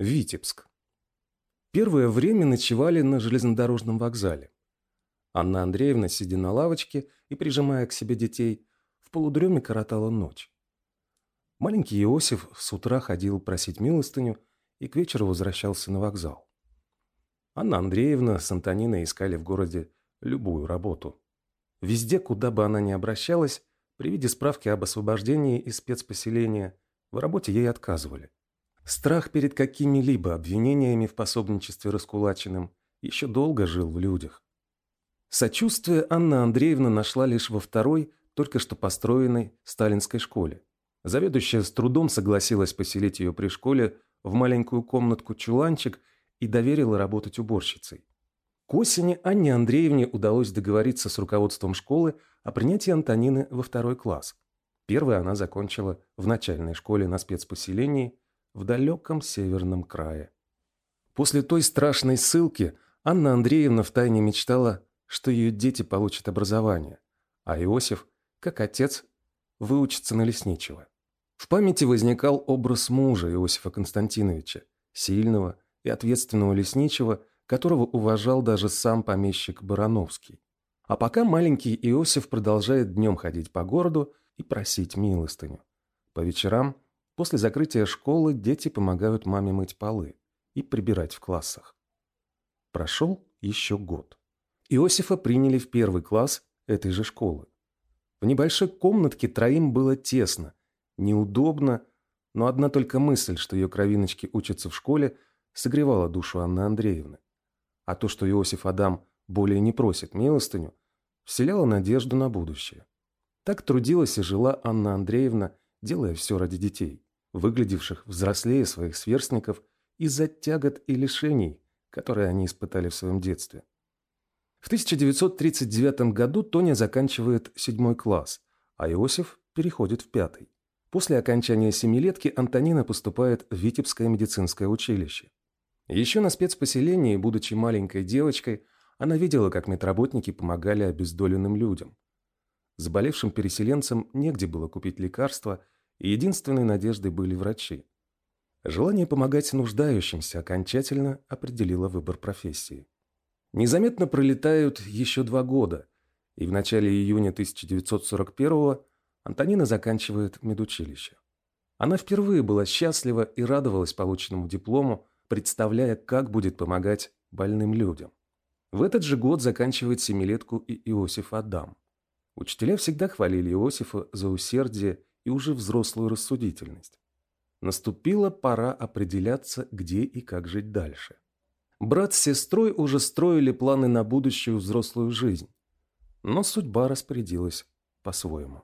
Витебск. Первое время ночевали на железнодорожном вокзале. Анна Андреевна, сидя на лавочке и прижимая к себе детей, в полудреме коротала ночь. Маленький Иосиф с утра ходил просить милостыню и к вечеру возвращался на вокзал. Анна Андреевна с Антониной искали в городе любую работу. Везде, куда бы она ни обращалась, при виде справки об освобождении из спецпоселения, в работе ей отказывали. Страх перед какими-либо обвинениями в пособничестве раскулаченным еще долго жил в людях. Сочувствие Анна Андреевна нашла лишь во второй, только что построенной сталинской школе. Заведующая с трудом согласилась поселить ее при школе в маленькую комнатку-чуланчик и доверила работать уборщицей. К осени Анне Андреевне удалось договориться с руководством школы о принятии Антонины во второй класс. Первый она закончила в начальной школе на спецпоселении – в далеком северном крае. После той страшной ссылки Анна Андреевна втайне мечтала, что ее дети получат образование, а Иосиф, как отец, выучится на лесничего. В памяти возникал образ мужа Иосифа Константиновича, сильного и ответственного лесничего, которого уважал даже сам помещик Барановский. А пока маленький Иосиф продолжает днем ходить по городу и просить милостыню. По вечерам После закрытия школы дети помогают маме мыть полы и прибирать в классах. Прошел еще год. Иосифа приняли в первый класс этой же школы. В небольшой комнатке троим было тесно, неудобно, но одна только мысль, что ее кровиночки учатся в школе, согревала душу Анны Андреевны. А то, что Иосиф Адам более не просит милостыню, вселяло надежду на будущее. Так трудилась и жила Анна Андреевна, делая все ради детей выглядевших взрослее своих сверстников из-за тягот и лишений, которые они испытали в своем детстве. В 1939 году Тоня заканчивает седьмой класс, а Иосиф переходит в пятый. После окончания семилетки Антонина поступает в Витебское медицинское училище. Еще на спецпоселении, будучи маленькой девочкой, она видела, как медработники помогали обездоленным людям. Заболевшим переселенцам негде было купить лекарства – единственной надеждой были врачи. Желание помогать нуждающимся окончательно определило выбор профессии. Незаметно пролетают еще два года, и в начале июня 1941-го Антонина заканчивает медучилище. Она впервые была счастлива и радовалась полученному диплому, представляя, как будет помогать больным людям. В этот же год заканчивает семилетку и Иосиф Адам. Учителя всегда хвалили Иосифа за усердие и уже взрослую рассудительность. Наступила пора определяться, где и как жить дальше. Брат с сестрой уже строили планы на будущую взрослую жизнь, но судьба распорядилась по-своему.